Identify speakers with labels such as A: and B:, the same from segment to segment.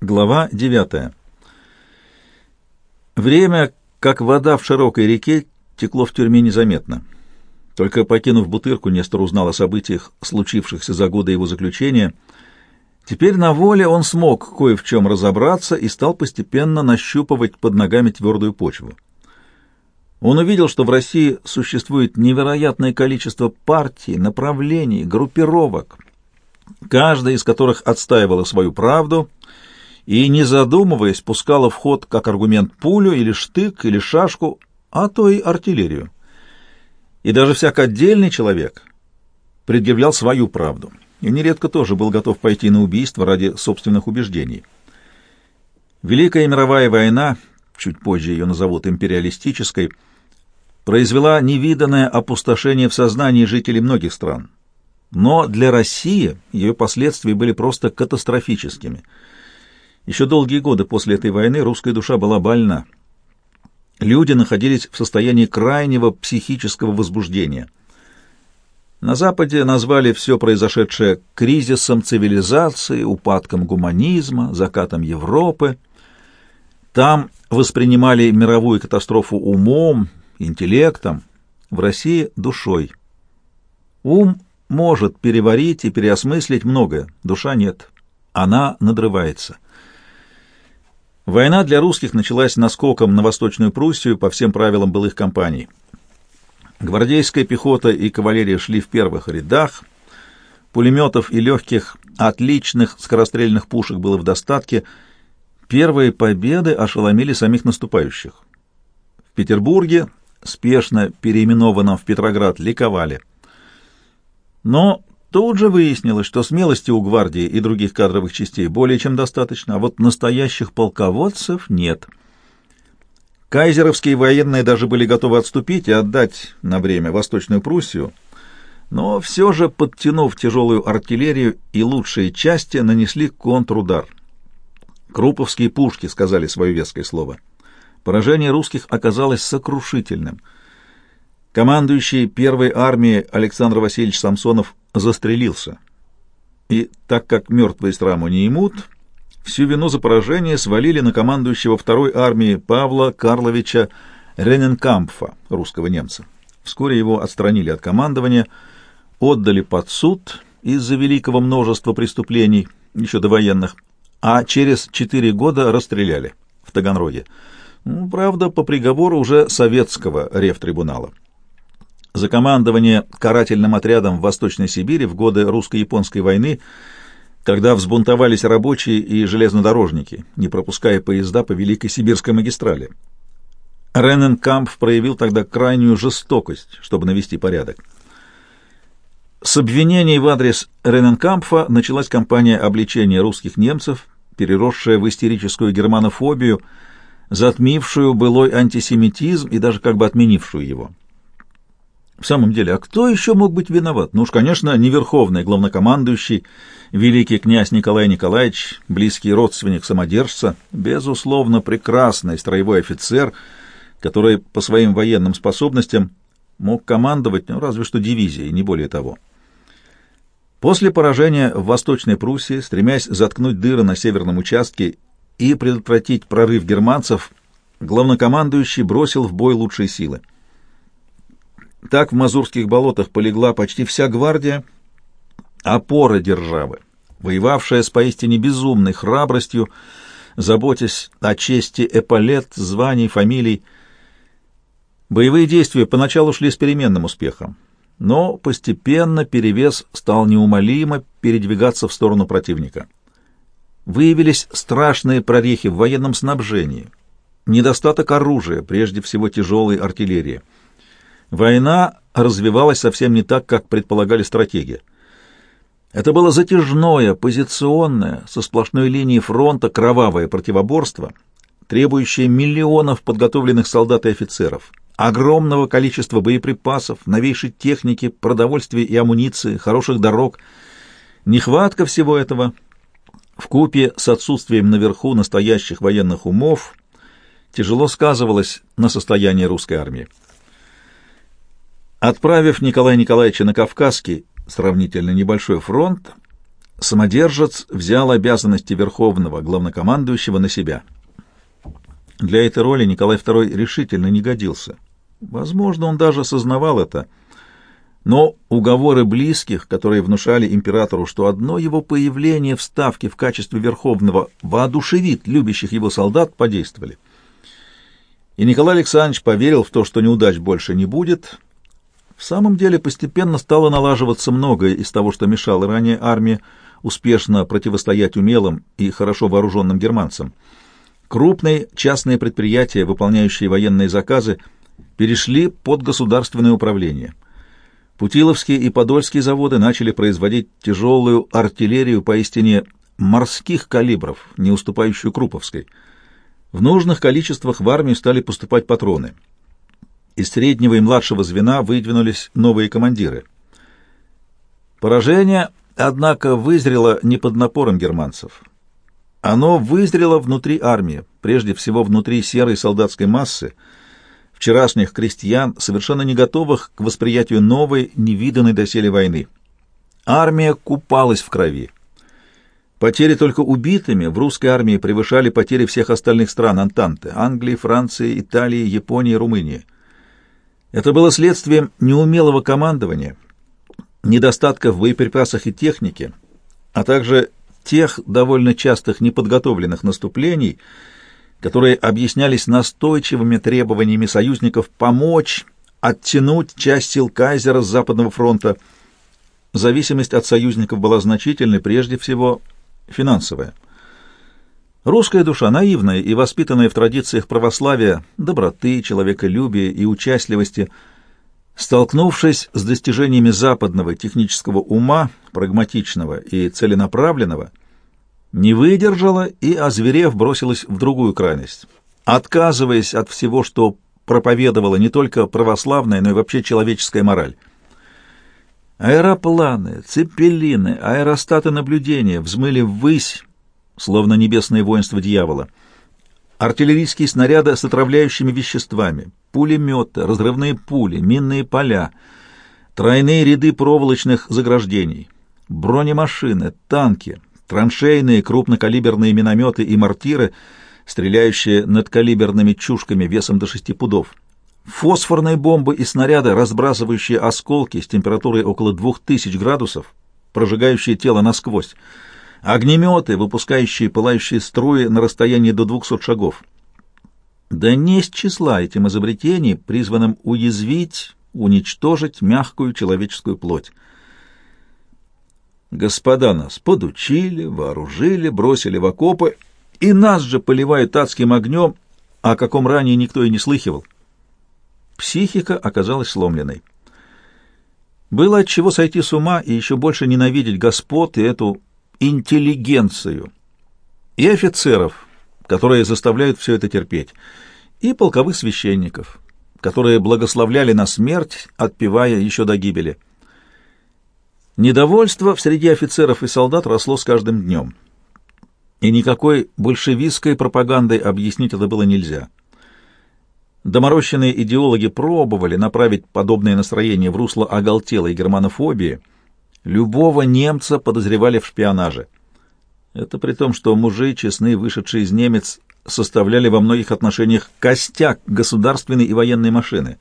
A: Глава 9. Время, как вода в широкой реке, текло в тюрьме незаметно. Только покинув бутырку, Нестор узнал о событиях, случившихся за годы его заключения. Теперь на воле он смог кое в чем разобраться и стал постепенно нащупывать под ногами твердую почву. Он увидел, что в России существует невероятное количество партий, направлений, группировок, каждая из которых отстаивала свою правду и, не задумываясь, пускала в ход как аргумент пулю или штык или шашку, а то и артиллерию. И даже всяк отдельный человек предъявлял свою правду, и нередко тоже был готов пойти на убийство ради собственных убеждений. Великая мировая война, чуть позже ее назовут империалистической, произвела невиданное опустошение в сознании жителей многих стран. Но для России ее последствия были просто катастрофическими – еще долгие годы после этой войны русская душа была больна. Люди находились в состоянии крайнего психического возбуждения. На Западе назвали все произошедшее кризисом цивилизации, упадком гуманизма, закатом Европы. Там воспринимали мировую катастрофу умом, интеллектом, в России — душой. Ум может переварить и переосмыслить многое, душа нет. Она надрывается — Война для русских началась наскоком на Восточную Пруссию по всем правилам былых кампаний. Гвардейская пехота и кавалерия шли в первых рядах, пулеметов и легких, отличных скорострельных пушек было в достатке. Первые победы ошеломили самих наступающих. В Петербурге, спешно переименованном в Петроград, ликовали. Но Тут же выяснилось, что смелости у гвардии и других кадровых частей более чем достаточно, а вот настоящих полководцев нет. Кайзеровские военные даже были готовы отступить и отдать на время Восточную Пруссию, но все же, подтянув тяжелую артиллерию и лучшие части, нанесли контрудар. Круповские пушки сказали свое веское слово. Поражение русских оказалось сокрушительным — командующий первой армией Александр Васильевич Самсонов застрелился. И так как мертвые сраму не имут, всю вину за поражение свалили на командующего второй армии Павла Карловича Рененкампфа, русского немца. Вскоре его отстранили от командования, отдали под суд из-за великого множества преступлений, еще до военных, а через четыре года расстреляли в Таганроге. Ну, правда, по приговору уже советского рефтрибунала за командование карательным отрядом в Восточной Сибири в годы русско-японской войны, когда взбунтовались рабочие и железнодорожники, не пропуская поезда по Великой Сибирской магистрали. Рененкамп проявил тогда крайнюю жестокость, чтобы навести порядок. С обвинений в адрес Рененкампфа началась кампания обличения русских немцев, переросшая в истерическую германофобию, затмившую былой антисемитизм и даже как бы отменившую его. В самом деле, а кто еще мог быть виноват? Ну уж, конечно, не верховный главнокомандующий, великий князь Николай Николаевич, близкий родственник самодержца, безусловно, прекрасный строевой офицер, который по своим военным способностям мог командовать, ну, разве что дивизией, не более того. После поражения в Восточной Пруссии, стремясь заткнуть дыры на северном участке и предотвратить прорыв германцев, главнокомандующий бросил в бой лучшие силы. Так в Мазурских болотах полегла почти вся гвардия, опора державы, воевавшая с поистине безумной храбростью, заботясь о чести эполет, званий, фамилий. Боевые действия поначалу шли с переменным успехом, но постепенно перевес стал неумолимо передвигаться в сторону противника. Выявились страшные прорехи в военном снабжении, недостаток оружия, прежде всего тяжелой артиллерии — Война развивалась совсем не так, как предполагали стратеги. Это было затяжное, позиционное, со сплошной линией фронта кровавое противоборство, требующее миллионов подготовленных солдат и офицеров, огромного количества боеприпасов, новейшей техники, продовольствия и амуниции, хороших дорог. Нехватка всего этого в купе с отсутствием наверху настоящих военных умов тяжело сказывалась на состоянии русской армии. Отправив Николая Николаевича на Кавказский, сравнительно небольшой фронт, самодержец взял обязанности верховного главнокомандующего на себя. Для этой роли Николай II решительно не годился. Возможно, он даже осознавал это, но уговоры близких, которые внушали императору, что одно его появление в Ставке в качестве верховного воодушевит любящих его солдат, подействовали. И Николай Александрович поверил в то, что неудач больше не будет. В самом деле постепенно стало налаживаться многое из того, что мешало ранее армии успешно противостоять умелым и хорошо вооруженным германцам. Крупные частные предприятия, выполняющие военные заказы, перешли под государственное управление. Путиловские и Подольские заводы начали производить тяжелую артиллерию поистине морских калибров, не уступающую Круповской. В нужных количествах в армию стали поступать патроны. Из среднего и младшего звена выдвинулись новые командиры. Поражение, однако, вызрело не под напором германцев. Оно вызрело внутри армии, прежде всего внутри серой солдатской массы, вчерашних крестьян, совершенно не готовых к восприятию новой, невиданной доселе войны. Армия купалась в крови. Потери только убитыми в русской армии превышали потери всех остальных стран Антанты — Англии, Франции, Италии, Японии, Румынии. Это было следствием неумелого командования, недостатков в боеприпасах и технике, а также тех довольно частых неподготовленных наступлений, которые объяснялись настойчивыми требованиями союзников помочь оттянуть часть сил Кайзера с Западного фронта. Зависимость от союзников была значительной, прежде всего финансовая. Русская душа, наивная и воспитанная в традициях православия, доброты, человеколюбия и участливости – Столкнувшись с достижениями западного технического ума, прагматичного и целенаправленного, не выдержала и, озверев, бросилась в другую крайность, отказываясь от всего, что проповедовала не только православная, но и вообще человеческая мораль. Аэропланы, цепелины, аэростаты наблюдения взмыли ввысь, словно небесное воинство дьявола — артиллерийские снаряды с отравляющими веществами, пулеметы, разрывные пули, минные поля, тройные ряды проволочных заграждений, бронемашины, танки, траншейные крупнокалиберные минометы и мортиры, стреляющие над калиберными чушками весом до шести пудов, фосфорные бомбы и снаряды, разбрасывающие осколки с температурой около двух тысяч градусов, прожигающие тело насквозь, огнеметы, выпускающие пылающие струи на расстоянии до 200 шагов. Да не с числа этим изобретений, призванным уязвить, уничтожить мягкую человеческую плоть. Господа нас подучили, вооружили, бросили в окопы, и нас же поливают адским огнем, о каком ранее никто и не слыхивал. Психика оказалась сломленной. Было от чего сойти с ума и еще больше ненавидеть господ и эту интеллигенцию, и офицеров, которые заставляют все это терпеть, и полковых священников, которые благословляли на смерть, отпевая еще до гибели. Недовольство в среди офицеров и солдат росло с каждым днем, и никакой большевистской пропагандой объяснить это было нельзя. Доморощенные идеологи пробовали направить подобное настроение в русло оголтелой германофобии – Любого немца подозревали в шпионаже. Это при том, что мужи, честные, вышедшие из немец, составляли во многих отношениях костяк государственной и военной машины.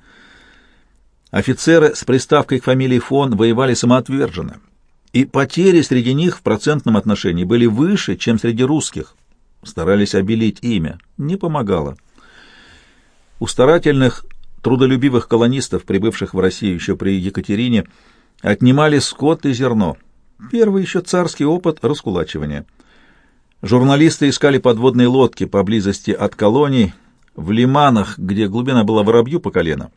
A: Офицеры с приставкой к фамилии фон воевали самоотверженно, и потери среди них в процентном отношении были выше, чем среди русских. Старались обелить имя. Не помогало. У старательных, трудолюбивых колонистов, прибывших в Россию еще при Екатерине, отнимали скот и зерно. Первый еще царский опыт раскулачивания. Журналисты искали подводные лодки поблизости от колоний, в лиманах, где глубина была воробью по колено.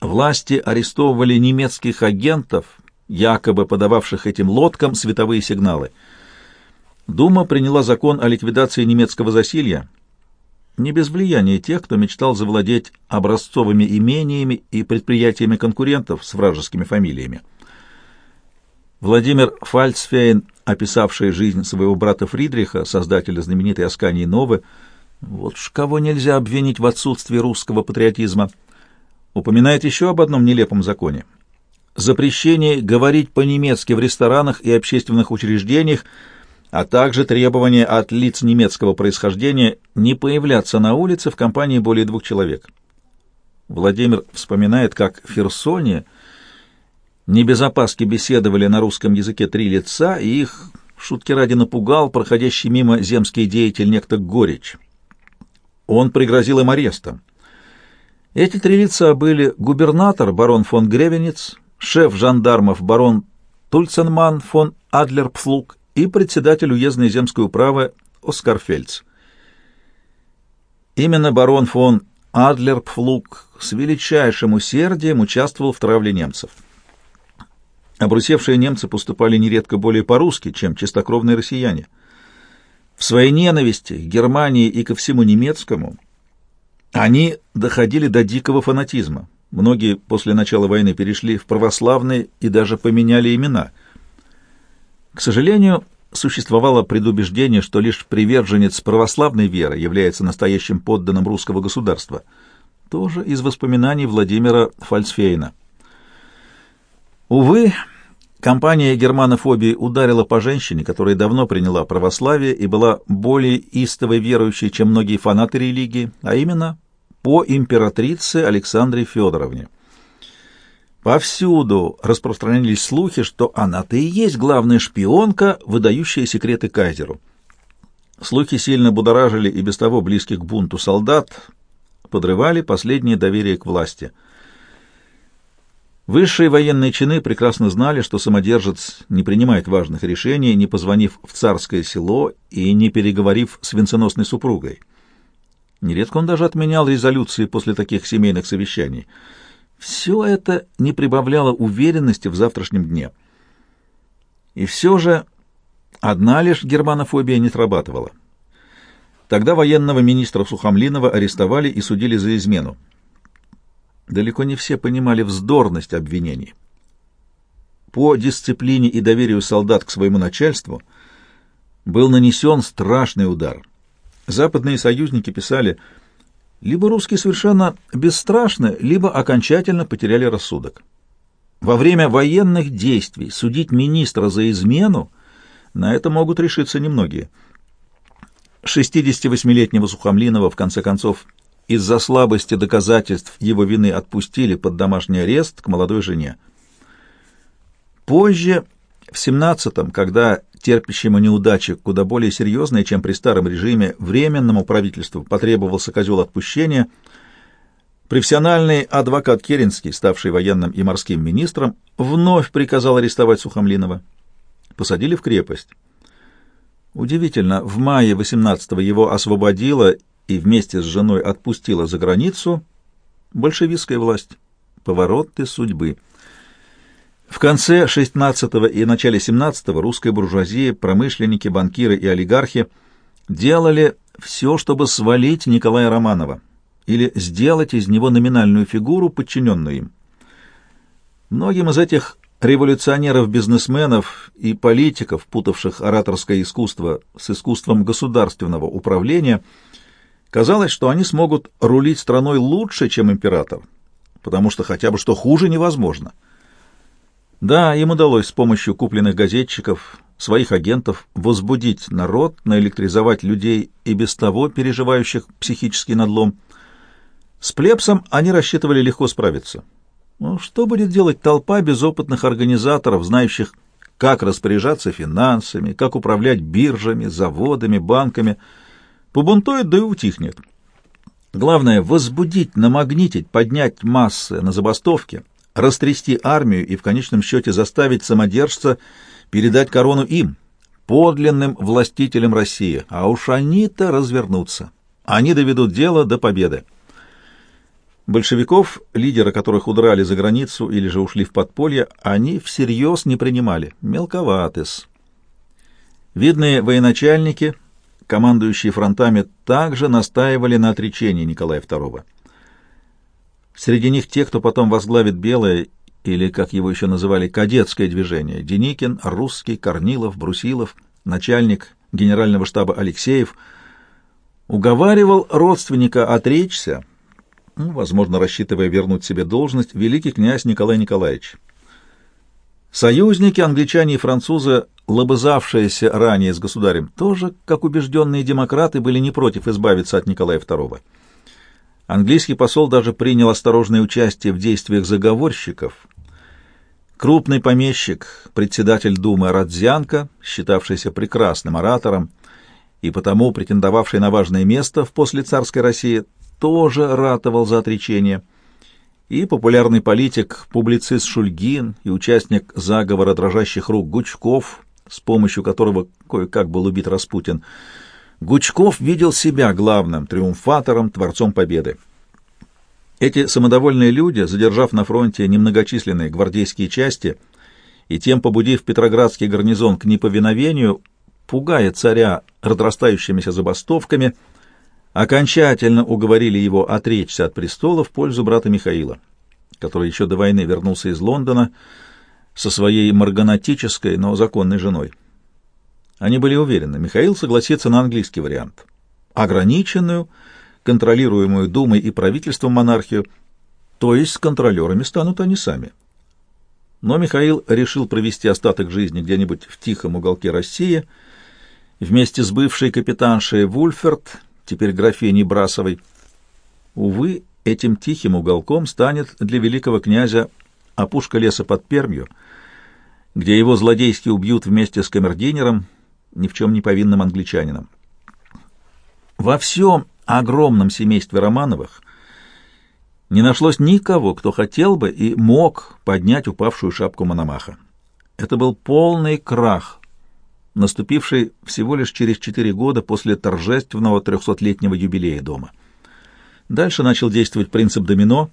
A: Власти арестовывали немецких агентов, якобы подававших этим лодкам световые сигналы. Дума приняла закон о ликвидации немецкого засилья, не без влияния тех, кто мечтал завладеть образцовыми имениями и предприятиями конкурентов с вражескими фамилиями. Владимир Фальцфейн, описавший жизнь своего брата Фридриха, создателя знаменитой Аскании Новы, вот уж кого нельзя обвинить в отсутствии русского патриотизма, упоминает еще об одном нелепом законе. запрещение говорить по-немецки в ресторанах и общественных учреждениях, а также требование от лиц немецкого происхождения не появляться на улице в компании более двух человек. Владимир вспоминает, как в Херсоне небезопаски беседовали на русском языке три лица, и их, шутки ради, напугал проходящий мимо земский деятель некто Горич. Он пригрозил им арестом. Эти три лица были губернатор барон фон Гревенец, шеф жандармов барон Тульценман фон Адлерпфлуг и председатель уездной земской управы Оскар Фельдс. Именно барон фон Адлерпфлуг с величайшим усердием участвовал в травле немцев. Обрусевшие немцы поступали нередко более по-русски, чем чистокровные россияне. В своей ненависти к Германии и ко всему немецкому они доходили до дикого фанатизма. Многие после начала войны перешли в православные и даже поменяли имена. К сожалению, существовало предубеждение, что лишь приверженец православной веры является настоящим подданным русского государства. Тоже из воспоминаний Владимира Фальцфейна. Увы, компания германофобии ударила по женщине, которая давно приняла православие и была более истовой верующей, чем многие фанаты религии, а именно по императрице Александре Федоровне. Повсюду распространились слухи, что она-то и есть главная шпионка, выдающая секреты кайзеру. Слухи сильно будоражили и без того близких к бунту солдат, подрывали последнее доверие к власти. Высшие военные чины прекрасно знали, что самодержец не принимает важных решений, не позвонив в царское село и не переговорив с венценосной супругой. Нередко он даже отменял резолюции после таких семейных совещаний — все это не прибавляло уверенности в завтрашнем дне. И все же одна лишь германофобия не срабатывала. Тогда военного министра Сухомлинова арестовали и судили за измену. Далеко не все понимали вздорность обвинений. По дисциплине и доверию солдат к своему начальству был нанесен страшный удар. Западные союзники писали – либо русские совершенно бесстрашны, либо окончательно потеряли рассудок. Во время военных действий судить министра за измену на это могут решиться немногие. 68-летнего Сухомлинова, в конце концов, из-за слабости доказательств его вины отпустили под домашний арест к молодой жене. Позже, в 17-м, когда терпящему неудачи куда более серьезные, чем при старом режиме, временному правительству потребовался козел отпущения, профессиональный адвокат Керенский, ставший военным и морским министром, вновь приказал арестовать Сухомлинова. Посадили в крепость. Удивительно, в мае 18-го его освободила и вместе с женой отпустила за границу большевистская власть. Повороты судьбы. В конце XVI и начале XVII русская буржуазия, промышленники, банкиры и олигархи делали все, чтобы свалить Николая Романова или сделать из него номинальную фигуру, подчиненную им. Многим из этих революционеров-бизнесменов и политиков, путавших ораторское искусство с искусством государственного управления, казалось, что они смогут рулить страной лучше, чем император, потому что хотя бы что хуже невозможно — да, им удалось с помощью купленных газетчиков, своих агентов, возбудить народ, наэлектризовать людей и без того переживающих психический надлом. С плебсом они рассчитывали легко справиться. Ну, что будет делать толпа безопытных организаторов, знающих, как распоряжаться финансами, как управлять биржами, заводами, банками? Побунтует, да и утихнет. Главное — возбудить, намагнитить, поднять массы на забастовке, растрясти армию и в конечном счете заставить самодержца передать корону им, подлинным властителям России, а уж они-то развернутся. Они доведут дело до победы. Большевиков, лидеры которых удрали за границу или же ушли в подполье, они всерьез не принимали. Мелковатыс. Видные военачальники, командующие фронтами, также настаивали на отречении Николая II. Среди них те, кто потом возглавит белое, или, как его еще называли, кадетское движение, Деникин, Русский, Корнилов, Брусилов, начальник генерального штаба Алексеев, уговаривал родственника отречься, ну, возможно, рассчитывая вернуть себе должность, великий князь Николай Николаевич. Союзники, англичане и французы, лобызавшиеся ранее с государем, тоже, как убежденные демократы, были не против избавиться от Николая II. Английский посол даже принял осторожное участие в действиях заговорщиков. Крупный помещик, председатель Думы Радзянко, считавшийся прекрасным оратором и потому претендовавший на важное место в послецарской России, тоже ратовал за отречение – и популярный политик, публицист Шульгин и участник заговора дрожащих рук Гучков, с помощью которого кое-как был убит Распутин, Гучков видел себя главным триумфатором, творцом победы. Эти самодовольные люди, задержав на фронте немногочисленные гвардейские части и тем побудив Петроградский гарнизон к неповиновению, пугая царя разрастающимися забастовками – окончательно уговорили его отречься от престола в пользу брата Михаила, который еще до войны вернулся из Лондона со своей марганатической, но законной женой. Они были уверены, Михаил согласится на английский вариант. Ограниченную, контролируемую Думой и правительством монархию, то есть с контролерами станут они сами. Но Михаил решил провести остаток жизни где-нибудь в тихом уголке России вместе с бывшей капитаншей Вульферт теперь графиней Брасовой. Увы, этим тихим уголком станет для великого князя опушка леса под Пермью, где его злодейски убьют вместе с камердинером, ни в чем не повинным англичанином. Во всем огромном семействе Романовых не нашлось никого, кто хотел бы и мог поднять упавшую шапку Мономаха. Это был полный крах наступивший всего лишь через четыре года после торжественного трехсотлетнего юбилея дома. Дальше начал действовать принцип домино.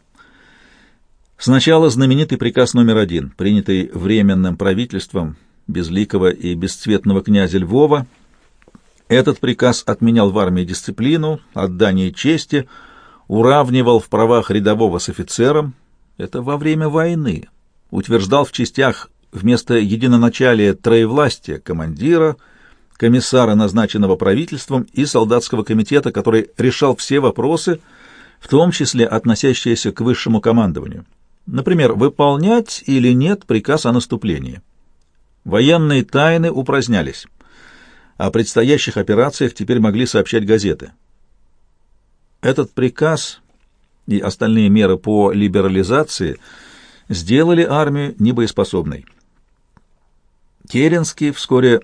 A: Сначала знаменитый приказ номер один, принятый Временным правительством безликого и бесцветного князя Львова. Этот приказ отменял в армии дисциплину, отдание чести, уравнивал в правах рядового с офицером, это во время войны, утверждал в частях вместо единоначалия троевластия командира, комиссара, назначенного правительством, и солдатского комитета, который решал все вопросы, в том числе относящиеся к высшему командованию. Например, выполнять или нет приказ о наступлении. Военные тайны упразднялись. О предстоящих операциях теперь могли сообщать газеты. Этот приказ и остальные меры по либерализации сделали армию небоеспособной. Керенский, вскоре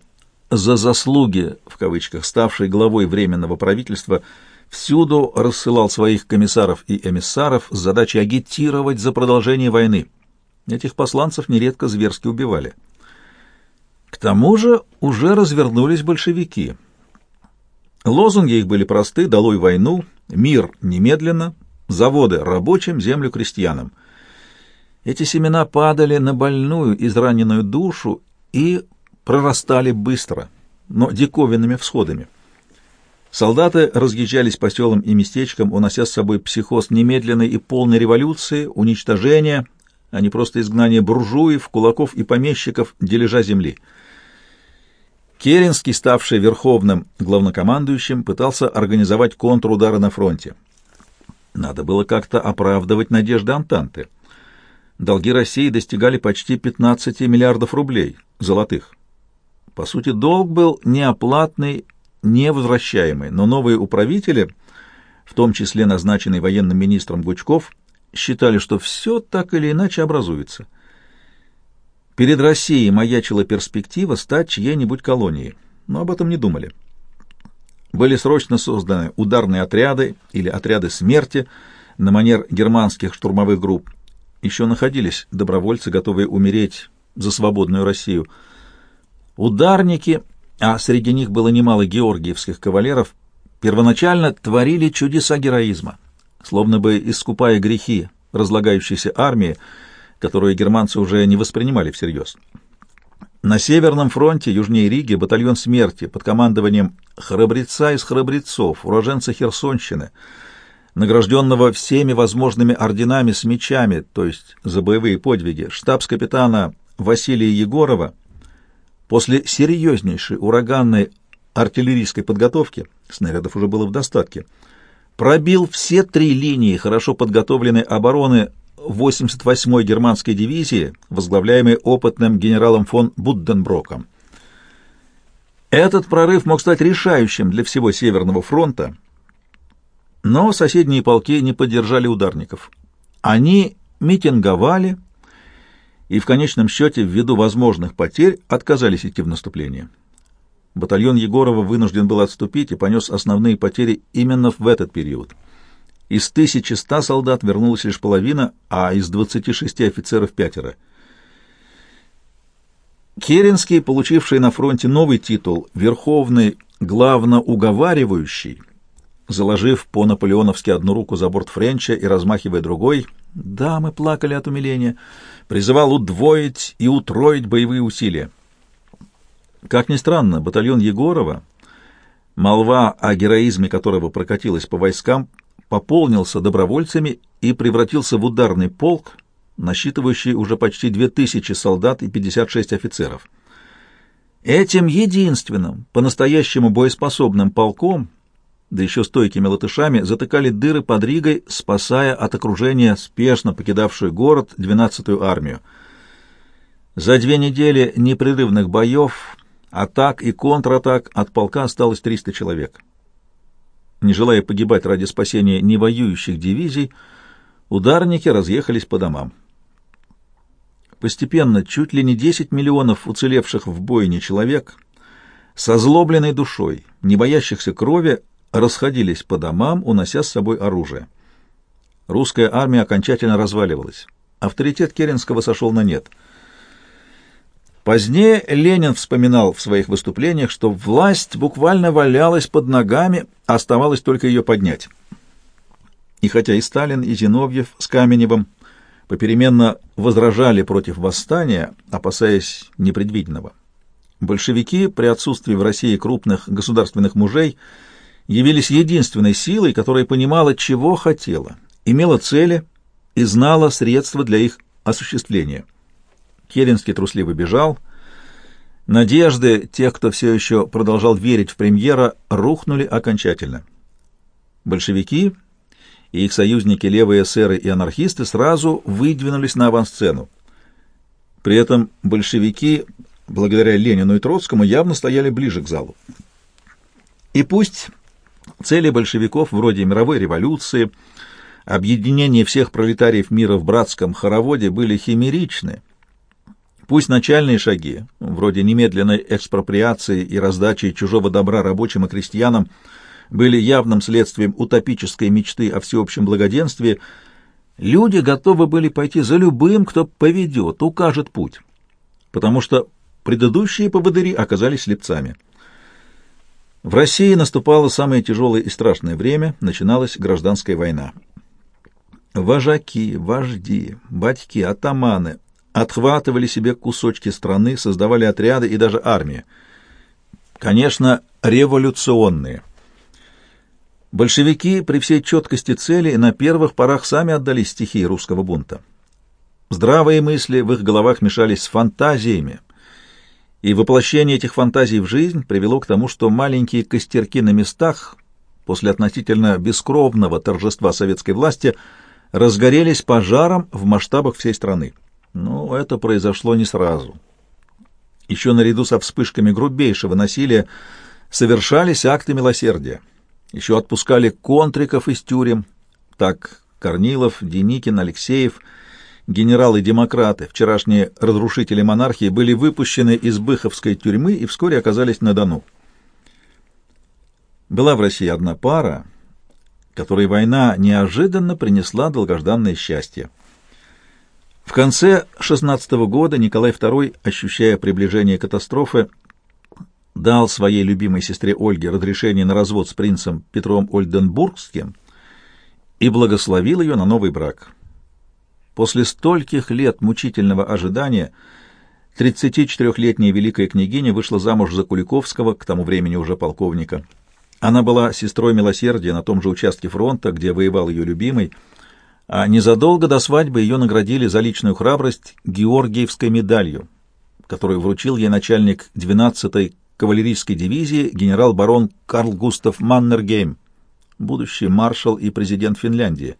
A: за заслуги, в кавычках, ставший главой Временного правительства, всюду рассылал своих комиссаров и эмиссаров с задачей агитировать за продолжение войны. Этих посланцев нередко зверски убивали. Тому же уже развернулись большевики. Лозунги их были просты «Долой войну», «Мир немедленно», «Заводы рабочим», «Землю крестьянам». Эти семена падали на больную, израненную душу и прорастали быстро, но диковинными всходами. Солдаты разъезжались по селам и местечкам, унося с собой психоз немедленной и полной революции, уничтожения, а не просто изгнания буржуев, кулаков и помещиков, дележа земли. Керенский, ставший верховным главнокомандующим, пытался организовать контрудары на фронте. Надо было как-то оправдывать надежды Антанты. Долги России достигали почти 15 миллиардов рублей золотых. По сути, долг был неоплатный, невозвращаемый, но новые управители, в том числе назначенный военным министром Гучков, считали, что все так или иначе образуется. Перед Россией маячила перспектива стать чьей-нибудь колонией, но об этом не думали. Были срочно созданы ударные отряды или отряды смерти на манер германских штурмовых групп, еще находились добровольцы, готовые умереть за свободную Россию. Ударники, а среди них было немало георгиевских кавалеров, первоначально творили чудеса героизма, словно бы искупая грехи разлагающейся армии, которую германцы уже не воспринимали всерьез. На Северном фронте, южнее Риги, батальон смерти под командованием храбреца из храбрецов, уроженца Херсонщины — награжденного всеми возможными орденами с мечами, то есть за боевые подвиги, штабс-капитана Василия Егорова, после серьезнейшей ураганной артиллерийской подготовки, снарядов уже было в достатке, пробил все три линии хорошо подготовленной обороны 88-й германской дивизии, возглавляемой опытным генералом фон Будденброком. Этот прорыв мог стать решающим для всего Северного фронта, но соседние полки не поддержали ударников. Они митинговали и в конечном счете, ввиду возможных потерь, отказались идти в наступление. Батальон Егорова вынужден был отступить и понес основные потери именно в этот период. Из 1100 солдат вернулась лишь половина, а из 26 офицеров пятеро. Керенский, получивший на фронте новый титул «Верховный главноуговаривающий», заложив по-наполеоновски одну руку за борт Френча и размахивая другой, да, мы плакали от умиления, призывал удвоить и утроить боевые усилия. Как ни странно, батальон Егорова, молва о героизме которого прокатилась по войскам, пополнился добровольцами и превратился в ударный полк, насчитывающий уже почти 2000 солдат и 56 офицеров. Этим единственным, по-настоящему боеспособным полком, да еще стойкими латышами, затыкали дыры под Ригой, спасая от окружения спешно покидавшую город 12-ю армию. За две недели непрерывных боев Атак и контратак от полка осталось 300 человек. Не желая погибать ради спасения невоюющих дивизий, ударники разъехались по домам. Постепенно чуть ли не 10 миллионов уцелевших в бойне человек с озлобленной душой, не боящихся крови, расходились по домам, унося с собой оружие. Русская армия окончательно разваливалась. Авторитет Керенского сошел на нет — Позднее Ленин вспоминал в своих выступлениях, что власть буквально валялась под ногами, оставалось только ее поднять. И хотя и Сталин, и Зиновьев с Каменевым попеременно возражали против восстания, опасаясь непредвиденного, большевики при отсутствии в России крупных государственных мужей явились единственной силой, которая понимала, чего хотела, имела цели и знала средства для их осуществления. Керенский трусливо бежал. Надежды тех, кто все еще продолжал верить в премьера, рухнули окончательно. Большевики и их союзники левые эсеры и анархисты сразу выдвинулись на авансцену. При этом большевики, благодаря Ленину и Троцкому, явно стояли ближе к залу. И пусть цели большевиков вроде мировой революции, объединения всех пролетариев мира в братском хороводе были химеричны, Пусть начальные шаги, вроде немедленной экспроприации и раздачи чужого добра рабочим и крестьянам, были явным следствием утопической мечты о всеобщем благоденствии, люди готовы были пойти за любым, кто поведет, укажет путь, потому что предыдущие поводыри оказались слепцами. В России наступало самое тяжелое и страшное время, начиналась гражданская война. Вожаки, вожди, батьки, атаманы, отхватывали себе кусочки страны, создавали отряды и даже армии. Конечно, революционные. Большевики при всей четкости цели на первых порах сами отдались стихии русского бунта. Здравые мысли в их головах мешались с фантазиями, и воплощение этих фантазий в жизнь привело к тому, что маленькие костерки на местах после относительно бескровного торжества советской власти разгорелись пожаром в масштабах всей страны. Но это произошло не сразу. Еще наряду со вспышками грубейшего насилия совершались акты милосердия. Еще отпускали контриков из тюрем. Так Корнилов, Деникин, Алексеев, генералы-демократы, вчерашние разрушители монархии, были выпущены из Быховской тюрьмы и вскоре оказались на Дону. Была в России одна пара, которой война неожиданно принесла долгожданное счастье. В конце 16 года Николай II, ощущая приближение катастрофы, дал своей любимой сестре Ольге разрешение на развод с принцем Петром Ольденбургским и благословил ее на новый брак. После стольких лет мучительного ожидания 34-летняя великая княгиня вышла замуж за Куликовского, к тому времени уже полковника. Она была сестрой милосердия на том же участке фронта, где воевал ее любимый, а незадолго до свадьбы ее наградили за личную храбрость Георгиевской медалью, которую вручил ей начальник 12-й кавалерийской дивизии генерал-барон Карл Густав Маннергейм, будущий маршал и президент Финляндии.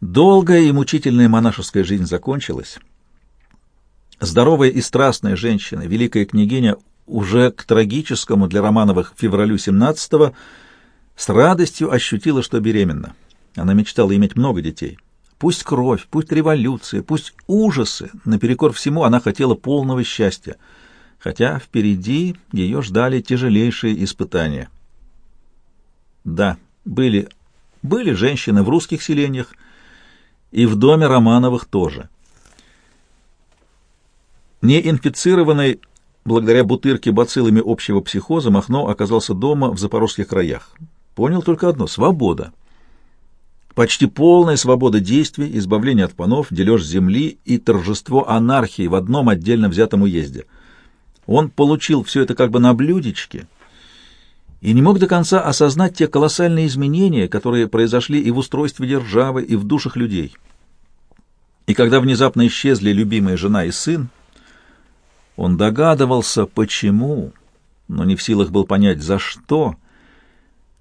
A: Долгая и мучительная монашеская жизнь закончилась. Здоровая и страстная женщина, великая княгиня, уже к трагическому для Романовых февралю 17-го с радостью ощутила, что беременна. Она мечтала иметь много детей. Пусть кровь, пусть революция, пусть ужасы, наперекор всему она хотела полного счастья, хотя впереди ее ждали тяжелейшие испытания. Да, были, были женщины в русских селениях, и в доме Романовых тоже. Неинфицированный благодаря бутырке бациллами общего психоза Махно оказался дома в запорожских краях. Понял только одно — свобода. Почти полная свобода действий, избавление от панов, дележ земли и торжество анархии в одном отдельно взятом уезде. Он получил все это как бы на блюдечке и не мог до конца осознать те колоссальные изменения, которые произошли и в устройстве державы, и в душах людей. И когда внезапно исчезли любимая жена и сын, он догадывался, почему, но не в силах был понять, за что.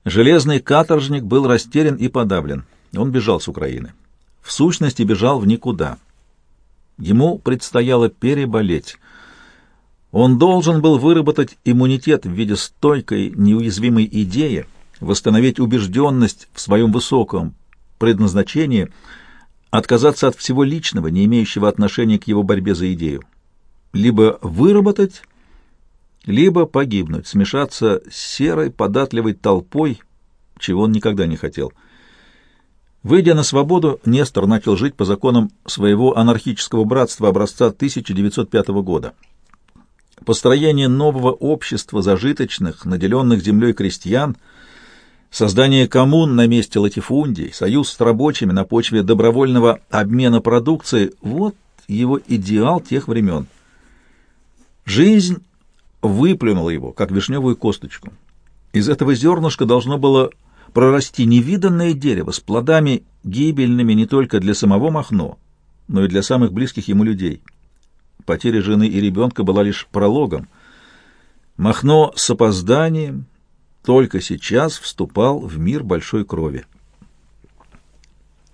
A: Железный каторжник был растерян и подавлен. Он бежал с Украины. В сущности, бежал в никуда. Ему предстояло переболеть. Он должен был выработать иммунитет в виде стойкой, неуязвимой идеи, восстановить убежденность в своем высоком предназначении, отказаться от всего личного, не имеющего отношения к его борьбе за идею либо выработать, либо погибнуть, смешаться с серой, податливой толпой, чего он никогда не хотел. Выйдя на свободу, Нестор начал жить по законам своего анархического братства образца 1905 года. Построение нового общества зажиточных, наделенных землей крестьян, создание коммун на месте латифундий, союз с рабочими на почве добровольного обмена продукцией — вот его идеал тех времен. Жизнь выплюнула его, как вишневую косточку. Из этого зернышка должно было прорасти невиданное дерево с плодами, гибельными не только для самого Махно, но и для самых близких ему людей. Потеря жены и ребенка была лишь прологом. Махно с опозданием только сейчас вступал в мир большой крови.